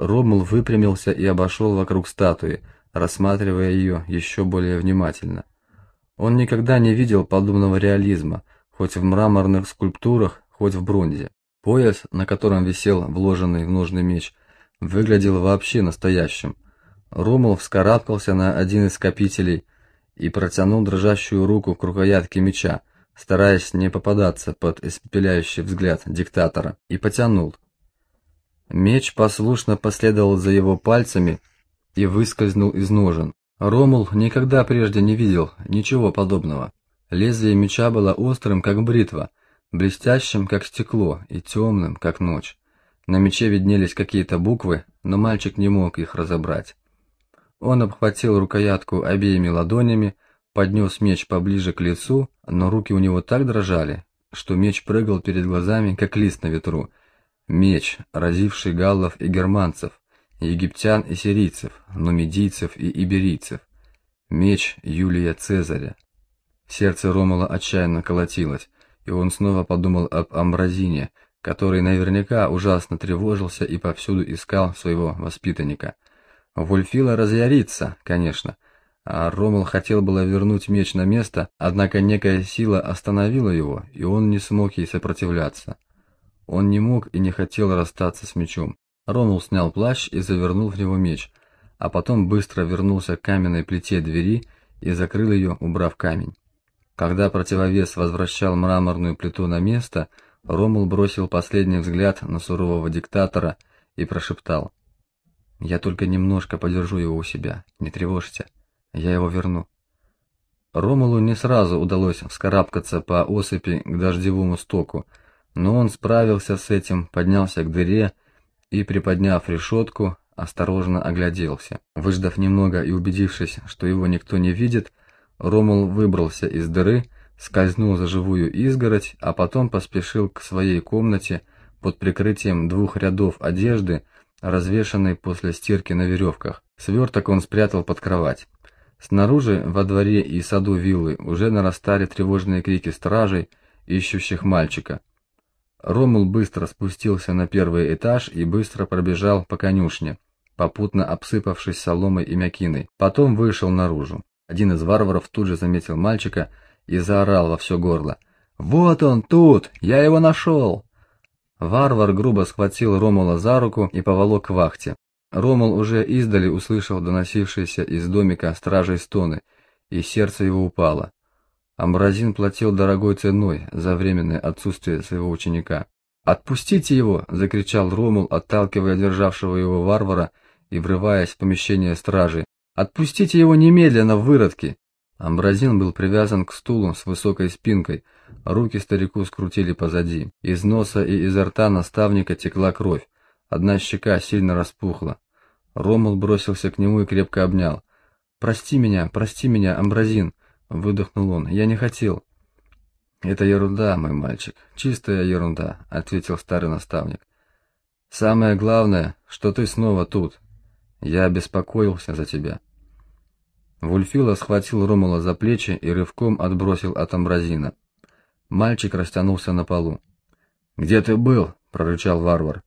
Ромул выпрямился и обошел вокруг статуи, рассматривая ее еще более внимательно. Он никогда не видел подобного реализма, хоть в мраморных скульптурах, хоть в бронзе. Пояс, на котором висел вложенный в ножны меч, выглядел вообще настоящим. Ромул вскарабкался на один из скопителей и протянул дрожащую руку к рукоятке меча, стараясь не попадаться под испепеляющий взгляд диктатора, и потянул. Меч послушно последовал за его пальцами и выскользнул из ножен. Ромул никогда прежде не видел ничего подобного. Лезвие меча было острым, как бритва, блестящим, как стекло, и темным, как ночь. На мече виднелись какие-то буквы, но мальчик не мог их разобрать. Он обхватил рукоятку обеими ладонями, поднес меч поближе к лицу, но руки у него так дрожали, что меч прыгал перед глазами, как лист на ветру. Меч, разивший галлов и германцев, египтян и сирийцев, нумидийцев и иберийцев. Меч Юлия Цезаря. Сердце Ромула отчаянно колотилось, и он снова подумал об Амбразине, который наверняка ужасно тревожился и повсюду искал своего воспитанника. Вульфила разъярится, конечно, а Ромул хотел было вернуть меч на место, однако некая сила остановила его, и он не смог ей сопротивляться. Он не мог и не хотел расстаться с мечом. Ромул снял плащ и завернул в него меч, а потом быстро вернулся к каменной плите двери и закрыл ее, убрав камень. Когда противовес возвращал мраморную плиту на место, Ромул бросил последний взгляд на сурового диктатора и прошептал: "Я только немножко подержу его у себя, не тревожься, я его верну". Ромулу не сразу удалось вскарабкаться по осыпи к дождевому стоку, но он справился с этим, поднялся к дыре и, приподняв решетку, осторожно огляделся. Выждав немного и убедившись, что его никто не видит, Ромул выбрался из дыры, скользнул за живую изгородь, а потом поспешил к своей комнате под прикрытием двух рядов одежды, развешанной после стирки на веревках. Сверток он спрятал под кровать. Снаружи, во дворе и саду виллы, уже нарастали тревожные крики стражей, ищущих мальчика. Ромул быстро спустился на первый этаж и быстро пробежал по конюшне, попутно обсыпавшись соломой и мякиной. Потом вышел наружу. Один из варваров тут же заметил мальчика и заорал во все горло: "Вот он тут! Я его нашел!» Варвар грубо схватил Ромула за руку и поволок к вахте. Ромул уже издали услышал доносившиеся из домика стражей стоны, и сердце его упало. Амбразин платил дорогой ценой за временное отсутствие своего ученика. "Отпустите его!" закричал Ромул, отталкивая державшего его варвара и врываясь в помещение стражи. Отпустите его немедленно, выродки. Амбразин был привязан к стулу с высокой спинкой. Руки старику скрутили позади. Из носа и изо рта наставника текла кровь. Одна щека сильно распухла. Ромул бросился к нему и крепко обнял. "Прости меня, прости меня, Амбразин", выдохнул он. "Я не хотел". "Это ерунда, мой мальчик, чистая ерунда", ответил старый наставник. "Самое главное, что ты снова тут. Я беспокоился за тебя". Вульфила схватил Ромула за плечи и рывком отбросил от амбразина. Мальчик растянулся на полу. "Где ты был?" прорычал варвар.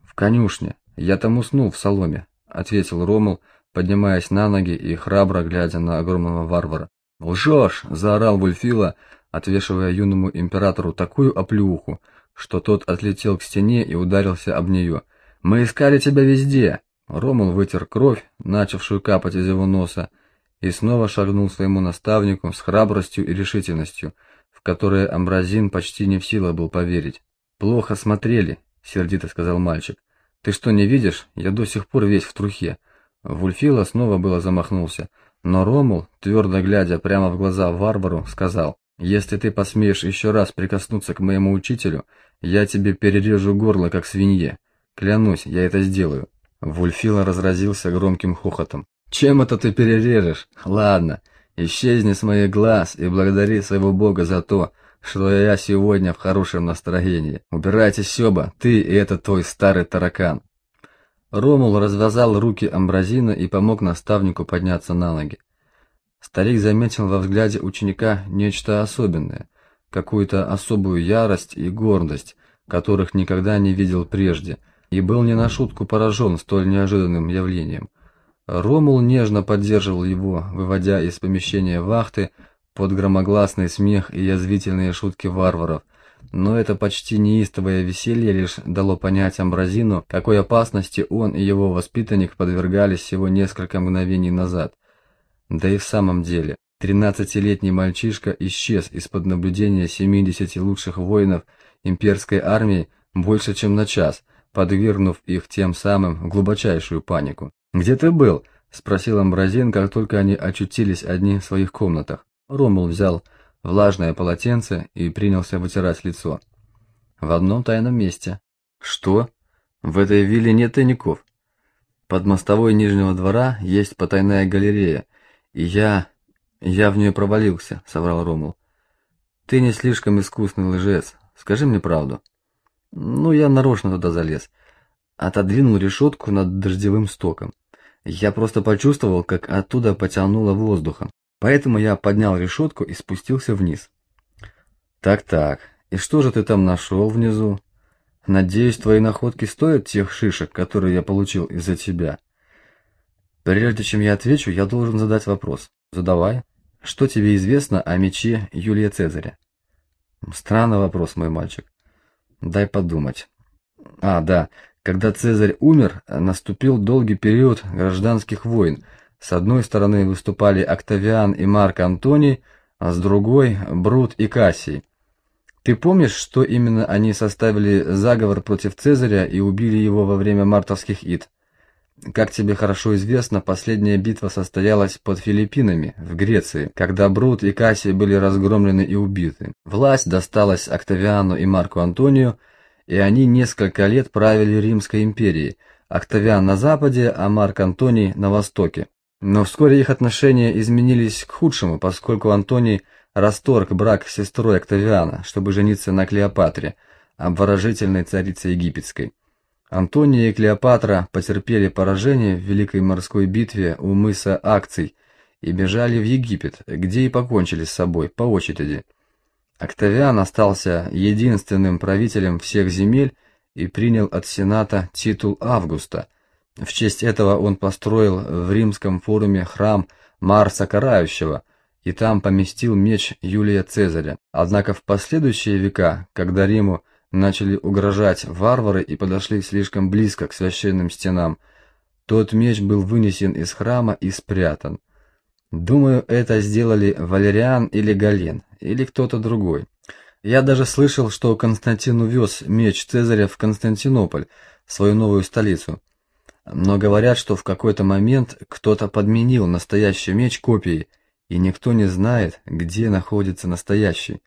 "В конюшне. Я там уснул в соломе", ответил Ромул, поднимаясь на ноги и храбро глядя на огромного варвара. "Лжешь!" заорал Вульфила, отвешивая юному императору такую оплеуху, что тот отлетел к стене и ударился об нее. "Мы искали тебя везде". Ромул вытер кровь, начавшую капать из его носа, и снова шагнул своему наставнику с храбростью и решительностью, в которые Амбразин почти не в силах был поверить. Плохо смотрели, сердито сказал мальчик. Ты что, не видишь? Я до сих пор весь в трухе. Вульфила снова было замахнулся, но Ромул, твердо глядя прямо в глаза варвару, сказал: "Если ты посмеешь еще раз прикоснуться к моему учителю, я тебе перережу горло как свинье. Клянусь, я это сделаю". Вульфила разразился громким хохотом. Чем это ты перережешь? Ладно, исчезни с моих глаз и благодари своего бога за то, что я сегодня в хорошем настроении. Убирайтесь оба, ты и этот твой старый таракан. Ромул развязал руки Амбразина и помог наставнику подняться на ноги. Старик заметил во взгляде ученика нечто особенное, какую-то особую ярость и гордость, которых никогда не видел прежде, и был не на шутку поражен столь неожиданным явлением. Ромул нежно поддерживал его, выводя из помещения вахты под громогласный смех и язвительные шутки варваров, но это почти неистовое веселье лишь дало понять Амбразину, какой опасности он и его воспитанник подвергались всего несколько мгновений назад. Да и в самом деле, тринадцатилетний мальчишка исчез из-под наблюдения 70 лучших воинов имперской армии больше, чем на час, подвергнув их тем самым глубочайшую панику. «Где ты был?» – спросил Амбразин, как только они очутились одни в своих комнатах. Ромул взял влажное полотенце и принялся вытирать лицо. В одном тайном месте. Что? В этой вилле нет тайников. Под мостовой Нижнего двора есть потайная галерея, и я... я в нее провалился, соврал Ромул. Ты не слишком искусный лжец, скажи мне правду. Ну, я нарочно туда залез. Отодвинул решетку над дождевым стоком. Я просто почувствовал, как оттуда потянуло воздухом. Поэтому я поднял решетку и спустился вниз. Так-так, и что же ты там нашел внизу? Надеюсь, твои находки стоят тех шишек, которые я получил из-за тебя. Прежде чем я отвечу, я должен задать вопрос. Задавай. Что тебе известно о мече Юлия Цезаря? Странный вопрос, мой мальчик. Дай подумать. А, да, когда Цезарь умер, наступил долгий период гражданских войн, с одной стороны выступали Октавиан и Марк Антоний, а с другой – Брут и Кассий. Ты помнишь, что именно они составили заговор против Цезаря и убили его во время мартовских ид? Как тебе хорошо известно, последняя битва состоялась под Филиппинами, в Греции, когда Брут и Кассий были разгромлены и убиты. Власть досталась Октавиану и Марку Антонию, и они несколько лет правили Римской империей, Октавиан на западе, а Марк Антоний на востоке. Но вскоре их отношения изменились к худшему, поскольку Антоний расторг брак с сестрой Октавиана, чтобы жениться на Клеопатре, обворожительной царице египетской. Антония и Клеопатра потерпели поражение в Великой морской битве у мыса Акций и бежали в Египет, где и покончили с собой по очереди. Октавиан остался единственным правителем всех земель и принял от Сената титул Августа – в честь этого он построил в римском форуме храм Марса Карающего и там поместил меч Юлия Цезаря. Однако в последующие века, когда Риму начали угрожать варвары и подошли слишком близко к священным стенам, тот меч был вынесен из храма и спрятан. Думаю, это сделали Валериан или Гален, или кто-то другой. Я даже слышал, что Константин увез меч Цезаря в Константинополь, свою новую столицу но говорят, что в какой-то момент кто-то подменил настоящий меч копией, и никто не знает, где находится настоящий.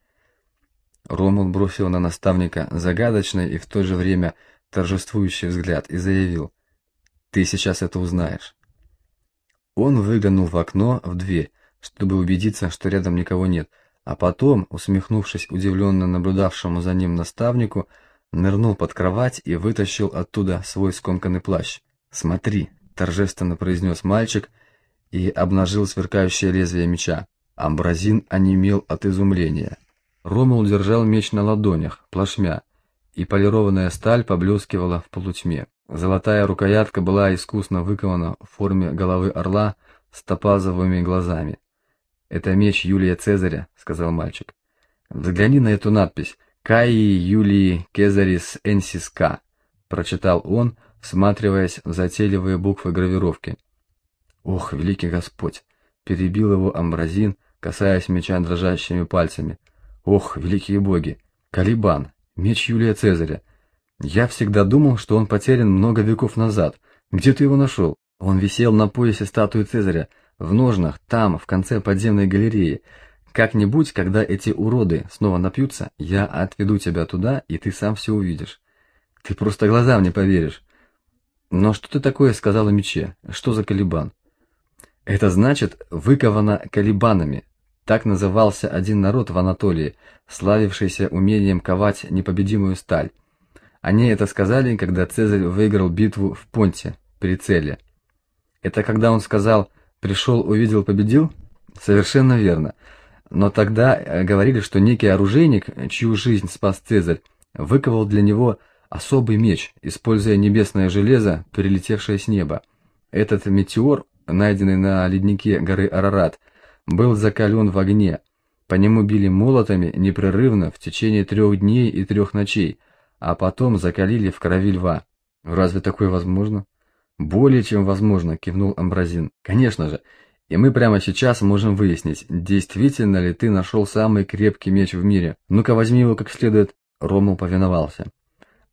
Ромул бросил на наставника загадочный и в то же время торжествующий взгляд и заявил: "Ты сейчас это узнаешь". Он выглянул в окно в дверь, чтобы убедиться, что рядом никого нет, а потом, усмехнувшись удивленно наблюдавшему за ним наставнику, нырнул под кровать и вытащил оттуда свой скомканный плащ. «Смотри», — торжественно произнес мальчик и обнажил сверкающее лезвие меча. Амбразин онемел от изумления. Ромул держал меч на ладонях, плашмя, и полированная сталь поблескивала в полутьме. Золотая рукоятка была искусно выкована в форме головы орла с топазовыми глазами. «Это меч Юлия Цезаря», — сказал мальчик. «Взгляни на эту надпись. Каи Юлии Кезарис Энсис К», — прочитал он, всматриваясь в затейливые буквы гравировки. «Ох, великий Господь!» — перебил его Амбразин, касаясь меча дрожащими пальцами. «Ох, великие боги! Калибан! Меч Юлия Цезаря! Я всегда думал, что он потерян много веков назад. Где ты его нашел?» Он висел на поясе статуи Цезаря, в ножнах, там, в конце подземной галереи. Как-нибудь, когда эти уроды снова напьются, я отведу тебя туда, и ты сам все увидишь. Ты просто глазам не поверишь. Но что ты такое сказал о мече? Что за колебан? Это значит выковано колебанами. Так назывался один народ в Анатолии, славившийся умением ковать непобедимую сталь. Они это сказали, когда Цезарь выиграл битву в Понте при Целе. Это когда он сказал «пришел, увидел, победил»? Совершенно верно. Но тогда э, говорили, что некий оружейник, чью жизнь спас Цезарь, выковал для него особый меч, используя небесное железо, прилетевшее с неба. Этот метеор, найденный на леднике горы Арарат, был закален в огне. По нему били молотами непрерывно в течение трех дней и трех ночей, а потом закалили в крови льва. Разве такое возможно? Более чем возможно, кивнул Амбразин. Конечно же. И мы прямо сейчас можем выяснить, действительно ли ты нашел самый крепкий меч в мире. Ну-ка возьми его как следует. Ромул повиновался.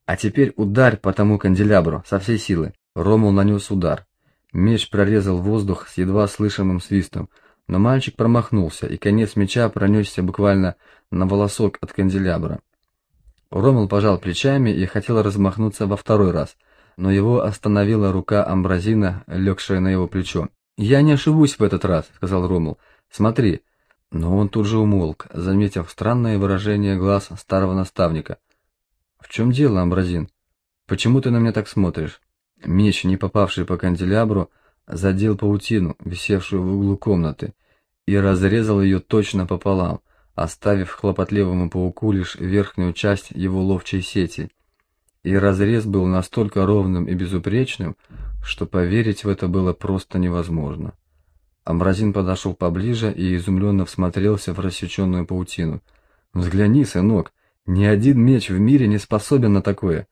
А теперь ударь по тому канделябру со всей силы. Ромул нанес удар. Меч прорезал воздух с едва слышимым свистом, но мальчик промахнулся, и конец меча пронесся буквально на волосок от канделябра. Ромул пожал плечами и хотел размахнуться во второй раз, но его остановила рука Амбразина, легшая на его плечо. «Я не ошибусь в этот раз», — сказал Ромул. «Смотри». Но он тут же умолк, заметив странное выражение глаз старого наставника. «В чем дело, Амбразин? Почему ты на меня так смотришь?» Меч, не попавший по канделябру, задел паутину, висевшую в углу комнаты, и разрезал ее точно пополам, оставив хлопотливому пауку лишь верхнюю часть его ловчей сети. И разрез был настолько ровным и безупречным, что поверить в это было просто невозможно. Амбразин подошел поближе и изумленно всмотрелся в рассеченную паутину. «Взгляни, сынок, ни один меч в мире не способен на такое!»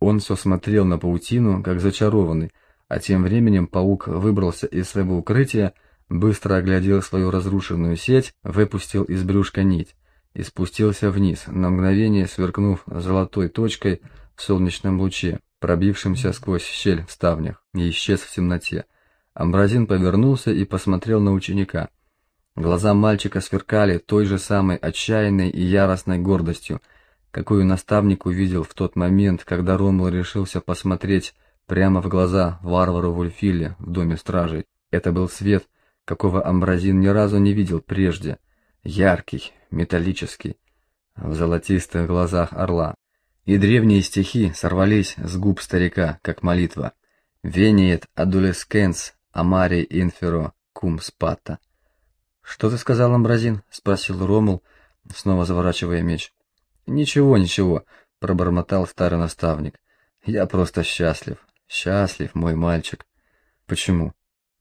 Он все смотрел на паутину, как зачарованный, а тем временем паук выбрался из своего укрытия, быстро оглядел свою разрушенную сеть, выпустил из брюшка нить и спустился вниз, на мгновение сверкнув золотой точкой в солнечном луче, пробившемся сквозь щель в ставнях, и исчез в темноте. Амбразин повернулся и посмотрел на ученика. Глаза мальчика сверкали той же самой отчаянной и яростной гордостью, какую наставник увидел в тот момент, когда Ромул решился посмотреть прямо в глаза варвару Вульфиле в доме стражей. Это был свет, какого Амбразин ни разу не видел прежде, яркий, металлический, в золотистых глазах орла. И древние стихи сорвались с губ старика, как молитва. «Вениет адулескенс амари инферо кум спата». «Что ты сказал, Амбразин?» — спросил Ромул, снова заворачивая меч. «Ничего, ничего», — пробормотал старый наставник. «Я просто счастлив, счастлив, мой мальчик». «Почему?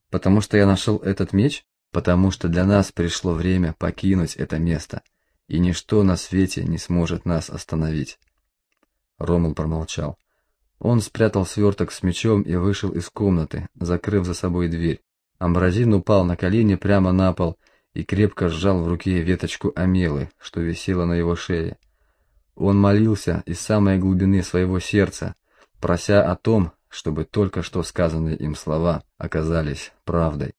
Потому что я нашел этот меч? Потому что для нас пришло время покинуть это место, и ничто на свете не сможет нас остановить». Ромул промолчал. Он спрятал сверток с мечом и вышел из комнаты, закрыв за собой дверь. Амбразин упал на колени прямо на пол и крепко сжал в руке веточку амелы, что висела на его шее. Он молился из самой глубины своего сердца, прося о том, чтобы только что сказанные им слова оказались правдой.